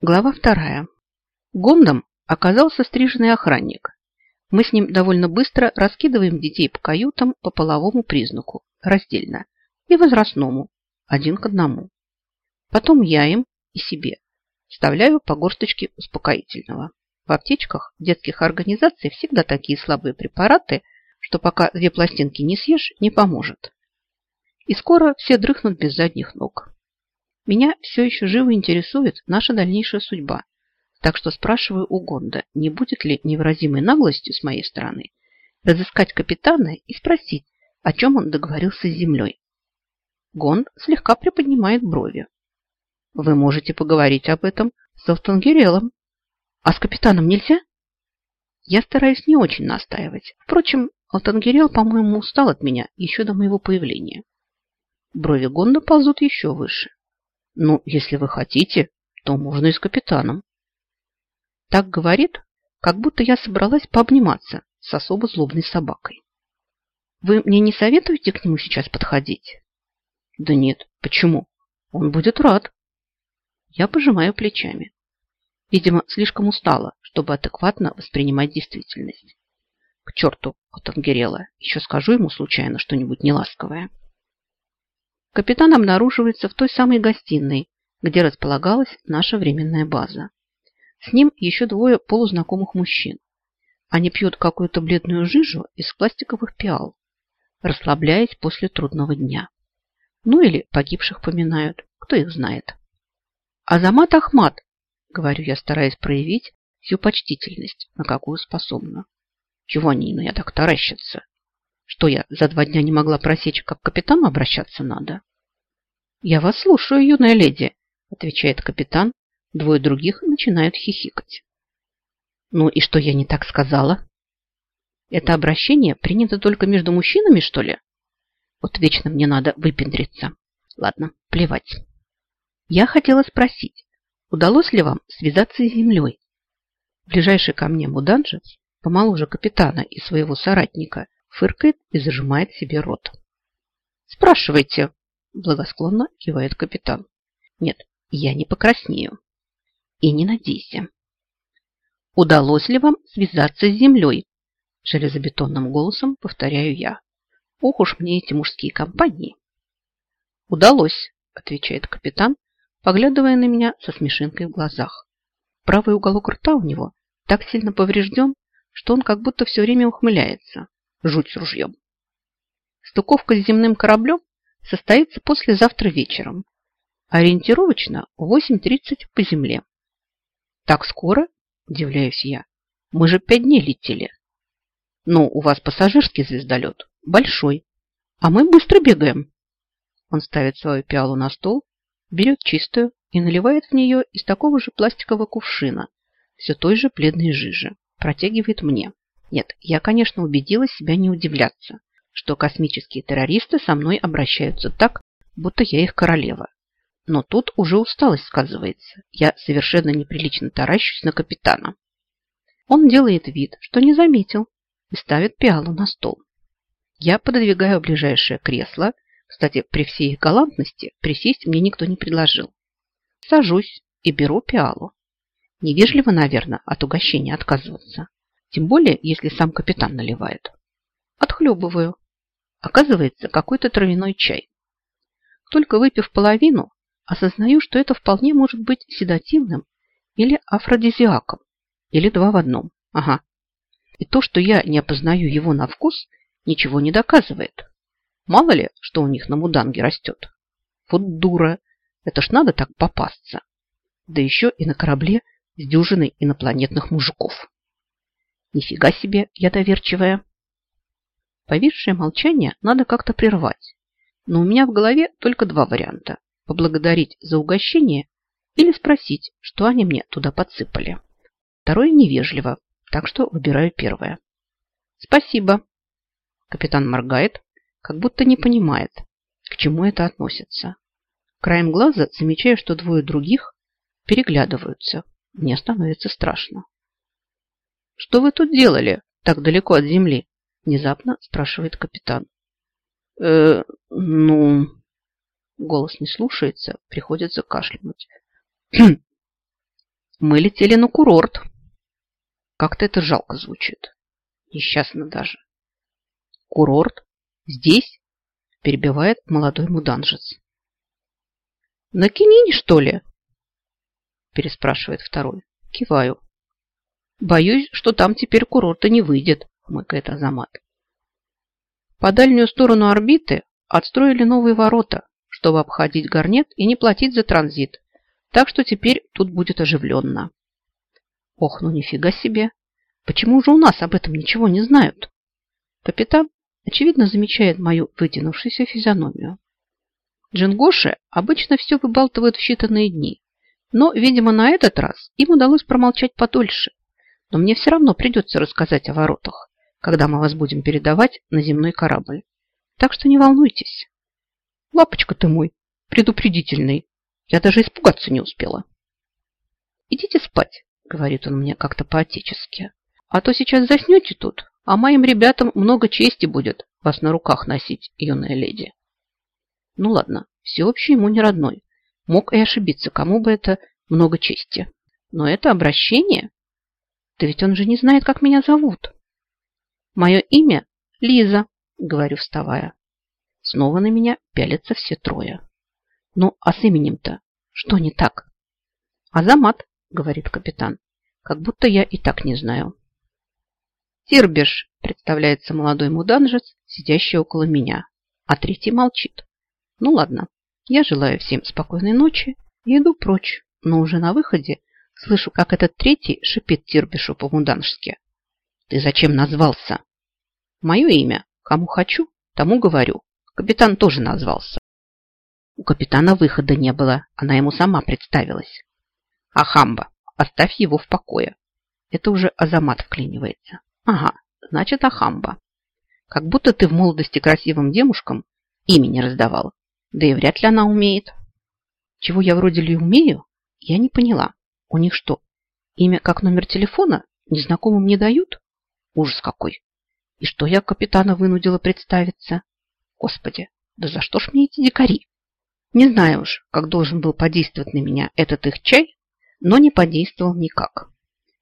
Глава вторая. Гондом оказался стриженный охранник. Мы с ним довольно быстро раскидываем детей по каютам по половому признаку, раздельно, и возрастному, один к одному. Потом я им и себе вставляю по горсточке успокоительного. В аптечках детских организаций всегда такие слабые препараты, что пока две пластинки не съешь, не поможет. И скоро все дрыхнут без задних ног. Меня все еще живо интересует наша дальнейшая судьба. Так что спрашиваю у Гонда, не будет ли невыразимой наглостью с моей стороны разыскать капитана и спросить, о чем он договорился с землей. Гонд слегка приподнимает брови. Вы можете поговорить об этом с Алтангерелом. А с капитаном нельзя? Я стараюсь не очень настаивать. Впрочем, Алтангерел, по-моему, устал от меня еще до моего появления. Брови Гонда ползут еще выше. Ну, если вы хотите, то можно и с капитаном. Так говорит, как будто я собралась пообниматься с особо злобной собакой. Вы мне не советуете к нему сейчас подходить? Да нет, почему? Он будет рад. Я пожимаю плечами. Видимо, слишком устала, чтобы адекватно воспринимать действительность. К черту от Ангерела. Еще скажу ему случайно что-нибудь неласковое. Капитан обнаруживается в той самой гостиной, где располагалась наша временная база. С ним еще двое полузнакомых мужчин. Они пьют какую-то бледную жижу из пластиковых пиал, расслабляясь после трудного дня. Ну или погибших поминают, кто их знает. Азамат Ахмат, говорю я, стараясь проявить всю почтительность, на какую способна. Чего они на я так таращатся? Что я за два дня не могла просечь, как к капитану обращаться надо? Я вас слушаю, юная леди, отвечает капитан. Двое других начинают хихикать. Ну и что я не так сказала? Это обращение принято только между мужчинами, что ли? Вот вечно мне надо выпендриться. Ладно, плевать. Я хотела спросить, удалось ли вам связаться с землей? Ближайший ко мне муданжи, помоложе капитана и своего соратника, фыркает и зажимает себе рот. «Спрашивайте», – благосклонно кивает капитан. «Нет, я не покраснею. И не надейся». «Удалось ли вам связаться с землей?» Железобетонным голосом повторяю я. «Ох уж мне эти мужские компании!» «Удалось», – отвечает капитан, поглядывая на меня со смешинкой в глазах. Правый уголок рта у него так сильно поврежден, что он как будто все время ухмыляется. Жуть с ружьем. Стыковка с земным кораблем состоится послезавтра вечером. Ориентировочно в 8.30 по земле. Так скоро? Удивляюсь я. Мы же пять дней летели. Ну, у вас пассажирский звездолет. Большой. А мы быстро бегаем. Он ставит свою пиалу на стол, берет чистую и наливает в нее из такого же пластикового кувшина, все той же бледной жижи. Протягивает мне. Нет, я, конечно, убедила себя не удивляться, что космические террористы со мной обращаются так, будто я их королева. Но тут уже усталость сказывается. Я совершенно неприлично таращусь на капитана. Он делает вид, что не заметил, и ставит пиалу на стол. Я пододвигаю ближайшее кресло. Кстати, при всей их галантности присесть мне никто не предложил. Сажусь и беру пиалу. Невежливо, наверное, от угощения отказываться. Тем более, если сам капитан наливает. Отхлебываю. Оказывается, какой-то травяной чай. Только выпив половину, осознаю, что это вполне может быть седативным или афродизиаком. Или два в одном. Ага. И то, что я не опознаю его на вкус, ничего не доказывает. Мало ли, что у них на муданге растет. Вот дура. Это ж надо так попасться. Да еще и на корабле с дюжиной инопланетных мужиков. Нифига себе, я доверчивая. Повисшее молчание надо как-то прервать. Но у меня в голове только два варианта. Поблагодарить за угощение или спросить, что они мне туда подсыпали. Второе невежливо, так что выбираю первое. Спасибо. Капитан моргает, как будто не понимает, к чему это относится. Краем глаза замечаю, что двое других переглядываются. Мне становится страшно. «Что вы тут делали так далеко от земли?» Внезапно спрашивает капитан. «Э, ну...» Голос не слушается, приходится кашлянуть. Мы летели на курорт. Как-то это жалко звучит. Несчастно даже. Курорт? Здесь? Перебивает молодой муданжец. На Кенине, что ли? Переспрашивает второй. Киваю. Боюсь, что там теперь курорта не выйдет, хмыкает Азамат. По дальнюю сторону орбиты отстроили новые ворота, чтобы обходить гарнет и не платить за транзит. Так что теперь тут будет оживленно. Ох, ну нифига себе. Почему же у нас об этом ничего не знают? Капитан, очевидно, замечает мою вытянувшуюся физиономию. Джингоши обычно все выбалтывают в считанные дни. Но, видимо, на этот раз им удалось промолчать подольше. Но мне все равно придется рассказать о воротах, когда мы вас будем передавать на земной корабль. Так что не волнуйтесь. Лапочка ты мой, предупредительный. Я даже испугаться не успела. Идите спать, говорит он мне как-то по-отечески. А то сейчас заснете тут, а моим ребятам много чести будет вас на руках носить, юная леди. Ну ладно, всеобщий ему не родной. Мог и ошибиться, кому бы это много чести. Но это обращение? Да ведь он же не знает, как меня зовут. Мое имя Лиза, говорю, вставая. Снова на меня пялятся все трое. Ну, а с именем-то что не так? Азамат, говорит капитан, как будто я и так не знаю. Тирбиш, представляется молодой муданжец, сидящий около меня, а третий молчит. Ну ладно, я желаю всем спокойной ночи и иду прочь, но уже на выходе слышу, как этот третий шипит Тирбишу по-муданжски. Ты зачем назвался? Мое имя. Кому хочу, тому говорю. Капитан тоже назвался. У капитана выхода не было, она ему сама представилась. Ахамба, оставь его в покое. Это уже Азамат вклинивается. Ага, значит Ахамба. Как будто ты в молодости красивым девушкам имени раздавал. Да и вряд ли она умеет. Чего я вроде ли умею, я не поняла. У них что, имя как номер телефона незнакомым не дают? Ужас какой. И что я капитана вынудила представиться? Господи, да за что ж мне эти дикари? Не знаю уж, как должен был подействовать на меня этот их чай, но не подействовал никак.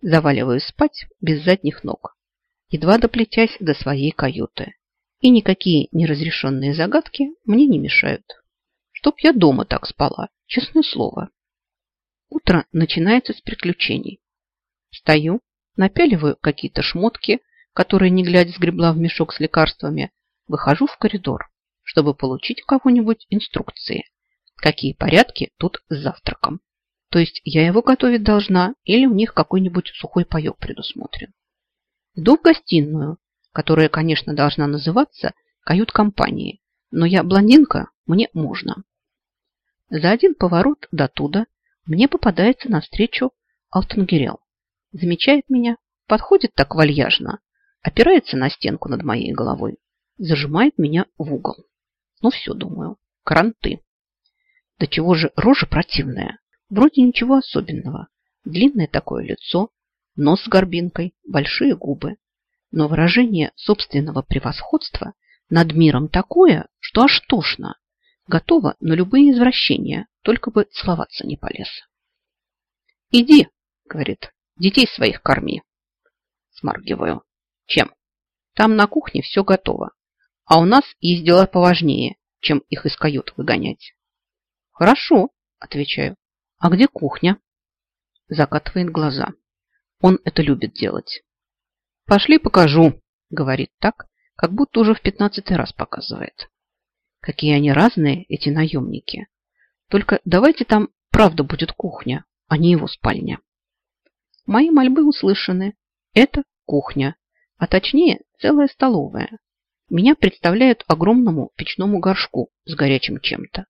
Заваливаюсь спать без задних ног, едва доплетясь до своей каюты. И никакие неразрешенные загадки мне не мешают. Чтоб я дома так спала, честное слово. Утро начинается с приключений. Стою, напяливаю какие-то шмотки, которые, не глядя, сгребла в мешок с лекарствами, Выхожу в коридор, чтобы получить у кого-нибудь инструкции, какие порядки тут с завтраком. То есть я его готовить должна или у них какой-нибудь сухой паек предусмотрен. Иду в гостиную, которая, конечно, должна называться кают-компанией, но я блондинка, мне можно. За один поворот до туда мне попадается навстречу Алтангерел. Замечает меня, подходит так вальяжно, опирается на стенку над моей головой зажимает меня в угол. Ну все, думаю, кранты. Да чего же рожа противная. Вроде ничего особенного. Длинное такое лицо, нос с горбинкой, большие губы. Но выражение собственного превосходства над миром такое, что аж тошно. Готова на любые извращения, только бы целоваться не полез. «Иди», — говорит, — «детей своих корми». Смаргиваю. «Чем?» «Там на кухне все готово. А у нас есть дела поважнее, чем их из кают выгонять. Хорошо, отвечаю. А где кухня? Закатывает глаза. Он это любит делать. Пошли покажу, говорит так, как будто уже в пятнадцатый раз показывает. Какие они разные, эти наемники. Только давайте там правда будет кухня, а не его спальня. Мои мольбы услышаны. Это кухня, а точнее целая столовая, меня представляют огромному печному горшку с горячим чем-то.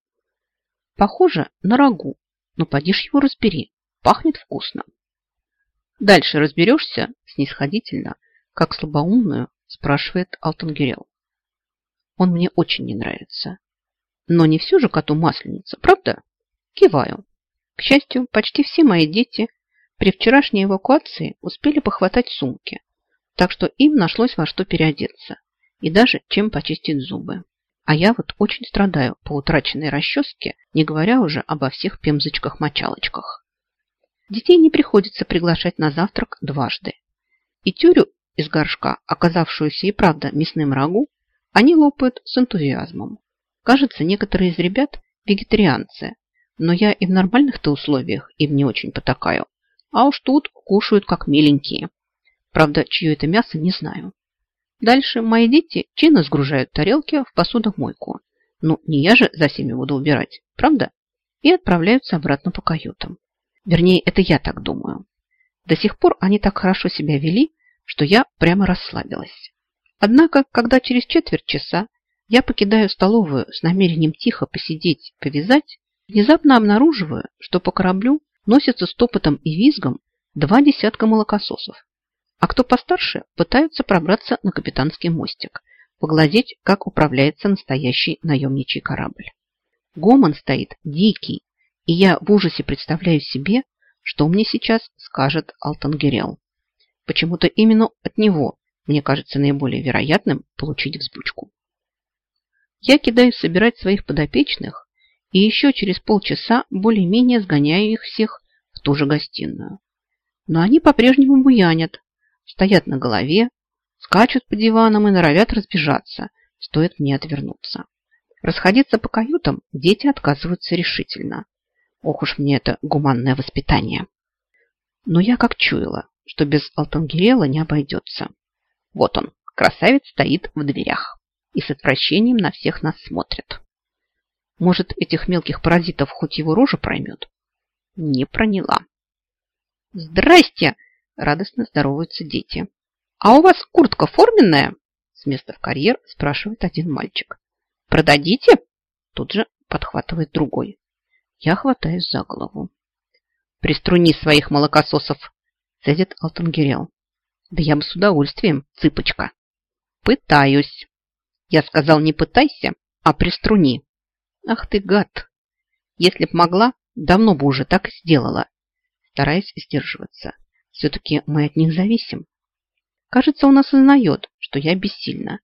Похоже на рагу, но поди ж его разбери, пахнет вкусно. Дальше разберешься снисходительно, как слабоумную, спрашивает Алтангерел. Он мне очень не нравится. Но не все же коту масленица, правда? Киваю. К счастью, почти все мои дети при вчерашней эвакуации успели похватать сумки, так что им нашлось во что переодеться и даже чем почистить зубы. А я вот очень страдаю по утраченной расческе, не говоря уже обо всех пемзочках-мочалочках. Детей не приходится приглашать на завтрак дважды. И тюрю из горшка, оказавшуюся и правда мясным рагу, они лопают с энтузиазмом. Кажется, некоторые из ребят вегетарианцы, но я и в нормальных-то условиях им не очень потакаю. А уж тут кушают как миленькие. Правда, чье это мясо, не знаю. Дальше мои дети чинно сгружают тарелки в посудомойку. Ну, не я же за всеми буду убирать, правда? И отправляются обратно по каютам. Вернее, это я так думаю. До сих пор они так хорошо себя вели, что я прямо расслабилась. Однако, когда через четверть часа я покидаю столовую с намерением тихо посидеть, повязать, внезапно обнаруживаю, что по кораблю носятся с топотом и визгом два десятка молокососов. А кто постарше, пытаются пробраться на капитанский мостик, поглазеть, как управляется настоящий наемничий корабль. Гомон стоит дикий, и я в ужасе представляю себе, что мне сейчас скажет Алтангерел. Почему-то именно от него мне кажется наиболее вероятным получить взбучку. Я кидаюсь собирать своих подопечных и еще через полчаса более-менее сгоняю их всех в ту же гостиную. Но они по-прежнему буянят, стоят на голове, скачут по диванам и норовят разбежаться, стоит мне отвернуться. Расходиться по каютам дети отказываются решительно. Ох уж мне это гуманное воспитание. Но я как чуяла, что без Алтангерела не обойдется. Вот он, красавец стоит в дверях и с отвращением на всех нас смотрит. Может, этих мелких паразитов хоть его рожа проймет? Не проняла. «Здрасте!» – радостно здороваются дети. «А у вас куртка форменная?» С места в карьер спрашивает один мальчик. «Продадите?» Тут же подхватывает другой. Я хватаюсь за голову. «Приструни своих молокососов!» Цедит Алтангерел. «Да я бы с удовольствием, цыпочка!» «Пытаюсь!» Я сказал, не пытайся, а приструни. Ах ты гад! Если б могла, давно бы уже так сделала. Стараясь сдерживаться. Все-таки мы от них зависим. Кажется, он осознает, что я бессильна.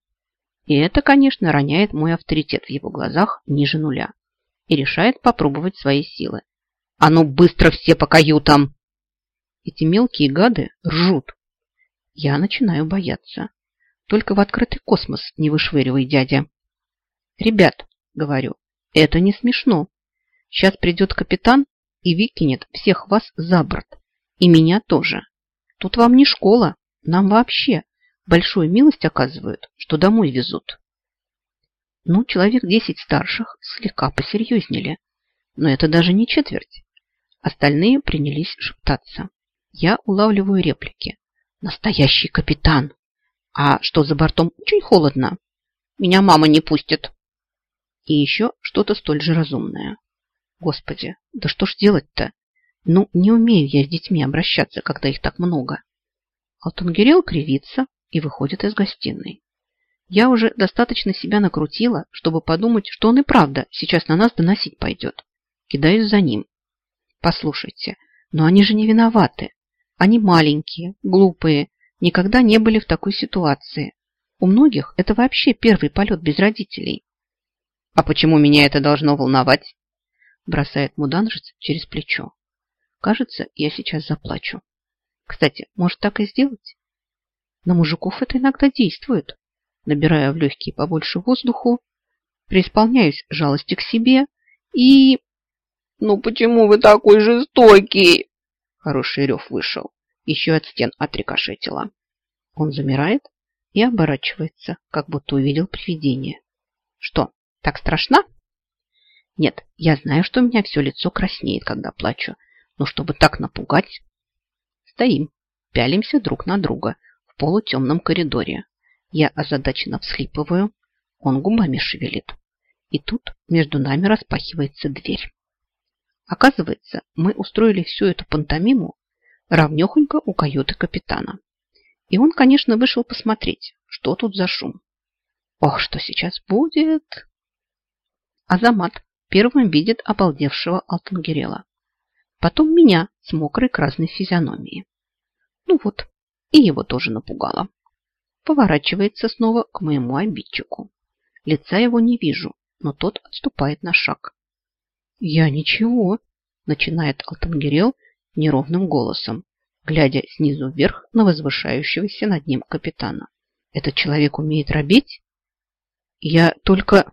И это, конечно, роняет мой авторитет в его глазах ниже нуля. И решает попробовать свои силы. А ну быстро все по каютам! Эти мелкие гады ржут. Я начинаю бояться. Только в открытый космос не вышвыривай, дядя. Ребят, говорю, это не смешно. Сейчас придет капитан и выкинет всех вас за борт. И меня тоже. Тут вам не школа, нам вообще большую милость оказывают, что домой везут. Ну, человек десять старших слегка посерьезнели. Но это даже не четверть. Остальные принялись шептаться. Я улавливаю реплики. Настоящий капитан. А что за бортом очень холодно? Меня мама не пустит. И еще что-то столь же разумное. Господи, да что ж делать-то? Ну, не умею я с детьми обращаться, когда их так много. Алтангерел кривится и выходит из гостиной. Я уже достаточно себя накрутила, чтобы подумать, что он и правда сейчас на нас доносить пойдет. Кидаюсь за ним. Послушайте, но они же не виноваты. Они маленькие, глупые, никогда не были в такой ситуации. У многих это вообще первый полет без родителей. А почему меня это должно волновать? Бросает муданжец через плечо. Кажется, я сейчас заплачу. Кстати, может так и сделать? На мужиков это иногда действует. Набираю в легкие побольше воздуху, преисполняюсь жалости к себе и... Ну почему вы такой жестокий? Хороший рев вышел еще от стен отрикошетило. Он замирает и оборачивается, как будто увидел привидение. Что, так страшно? Нет, я знаю, что у меня все лицо краснеет, когда плачу, но чтобы так напугать... Стоим, пялимся друг на друга в полутемном коридоре. Я озадаченно всхлипываю, он губами шевелит. И тут между нами распахивается дверь. Оказывается, мы устроили всю эту пантомиму равнехонько у каюты капитана. И он, конечно, вышел посмотреть, что тут за шум. Ох, что сейчас будет! Азамат первым видит обалдевшего Алтангерела. Потом меня с мокрой красной физиономией. Ну вот, и его тоже напугало. Поворачивается снова к моему обидчику. Лица его не вижу, но тот отступает на шаг. «Я ничего», – начинает Алтангерел неровным голосом, глядя снизу вверх на возвышающегося над ним капитана. Этот человек умеет робить? Я только...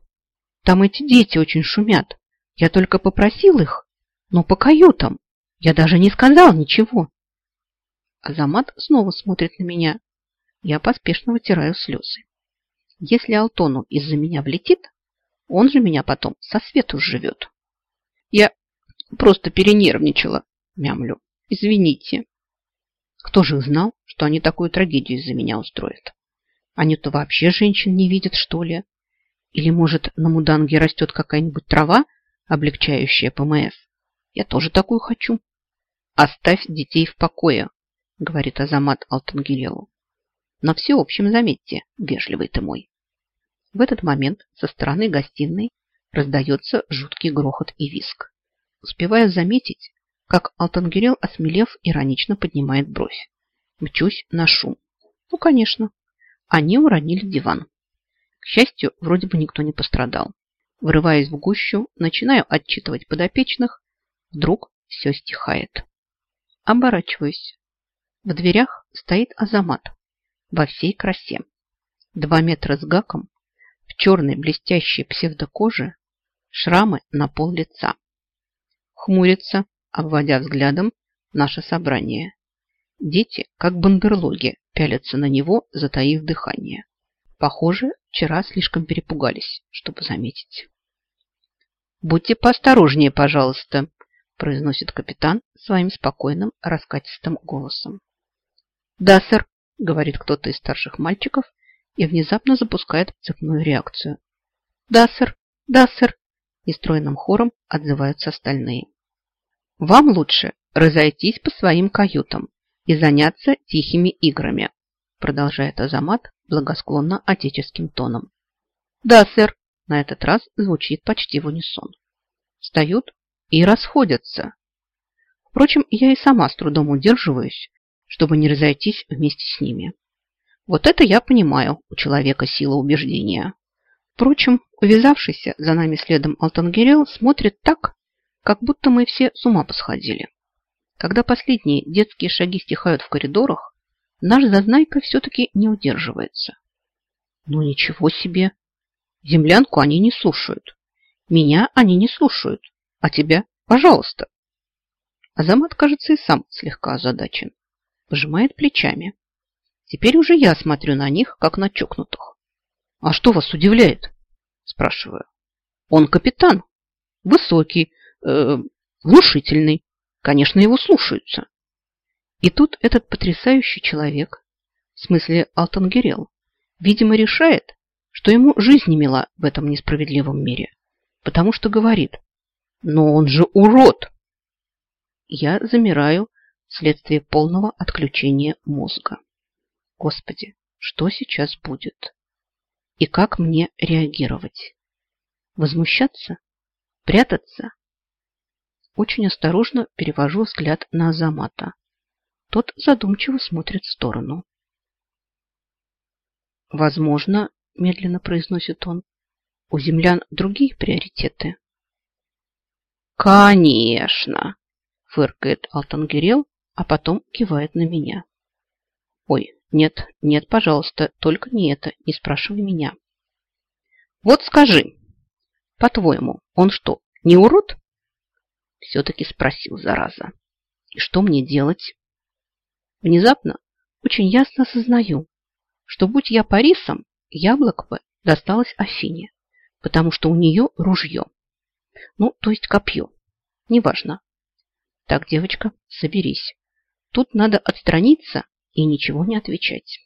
Там эти дети очень шумят. Я только попросил их, но по каютам. Я даже не сказал ничего. Азамат снова смотрит на меня. Я поспешно вытираю слезы. Если Алтону из-за меня влетит, он же меня потом со свету живет. Я просто перенервничала, мямлю. Извините. Кто же знал, что они такую трагедию из-за меня устроят? Они-то вообще женщин не видят, что ли? Или, может, на Муданге растет какая-нибудь трава, облегчающая ПМС? Я тоже такую хочу. Оставь детей в покое, говорит Азамат Алтангирелу. На всеобщем заметьте, вежливый ты мой. В этот момент со стороны гостиной раздается жуткий грохот и виск. Успеваю заметить, как Алтангирел, осмелев, иронично поднимает бровь. Мчусь на шум. Ну, конечно. Они уронили диван. К счастью, вроде бы никто не пострадал. Вырываясь в гущу, начинаю отчитывать подопечных. Вдруг все стихает. Оборачиваюсь. В дверях стоит Азамат во всей красе. Два метра с гаком в черной блестящей псевдокоже, шрамы на пол лица. Хмурится, обводя взглядом наше собрание. Дети, как бандерлоги, пялятся на него, затаив дыхание. Похоже, вчера слишком перепугались, чтобы заметить. «Будьте поосторожнее, пожалуйста», произносит капитан своим спокойным, раскатистым голосом. «Да, сэр», говорит кто-то из старших мальчиков и внезапно запускает цепную реакцию. «Да, сэр! Да, сэр!» И стройным хором отзываются остальные. «Вам лучше разойтись по своим каютам и заняться тихими играми», продолжает Азамат благосклонно отеческим тоном. «Да, сэр!» На этот раз звучит почти в унисон. Встают и расходятся. Впрочем, я и сама с трудом удерживаюсь, чтобы не разойтись вместе с ними. Вот это я понимаю, у человека сила убеждения. Впрочем, увязавшийся за нами следом Алтангирел смотрит так, как будто мы все с ума посходили. Когда последние детские шаги стихают в коридорах, наш зазнайка все-таки не удерживается. Ну ничего себе! Землянку они не слушают. Меня они не слушают. А тебя, пожалуйста. Азамат, кажется, и сам слегка озадачен. Пожимает плечами. Теперь уже я смотрю на них, как на чокнутых. «А что вас удивляет?» Спрашиваю. «Он капитан. Высокий, э, внушительный. Конечно, его слушаются». И тут этот потрясающий человек, в смысле Алтангерел, видимо, решает, что ему жизнь не мила в этом несправедливом мире, потому что говорит, «Но он же урод!» Я замираю вследствие полного отключения мозга. Господи, что сейчас будет? И как мне реагировать? Возмущаться? Прятаться? Очень осторожно перевожу взгляд на Азамата. Тот задумчиво смотрит в сторону. Возможно, медленно произносит он, у землян другие приоритеты. Конечно, фыркает Алтангирел, а потом кивает на меня. Ой, нет, нет, пожалуйста, только не это, не спрашивай меня. Вот скажи, по-твоему, он что, не урод? Все-таки спросил, зараза. И что мне делать? Внезапно очень ясно осознаю, что будь я Парисом, яблоко бы досталось Афине, потому что у нее ружье. Ну, то есть копье. Неважно. Так, девочка, соберись. Тут надо отстраниться и ничего не отвечать.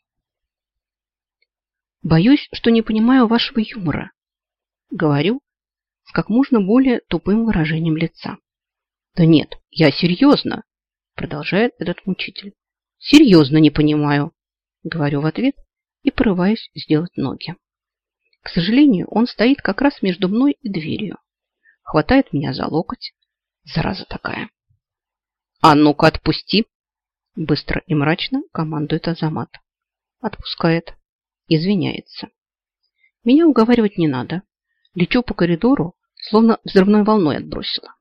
Боюсь, что не понимаю вашего юмора. Говорю с как можно более тупым выражением лица. Да нет, я серьезно, продолжает этот мучитель. Серьезно не понимаю, говорю в ответ и порываюсь сделать ноги. К сожалению, он стоит как раз между мной и дверью. Хватает меня за локоть. Зараза такая. А ну-ка отпусти, Быстро и мрачно командует Азамат. Отпускает. Извиняется. Меня уговаривать не надо. Лечу по коридору, словно взрывной волной отбросила.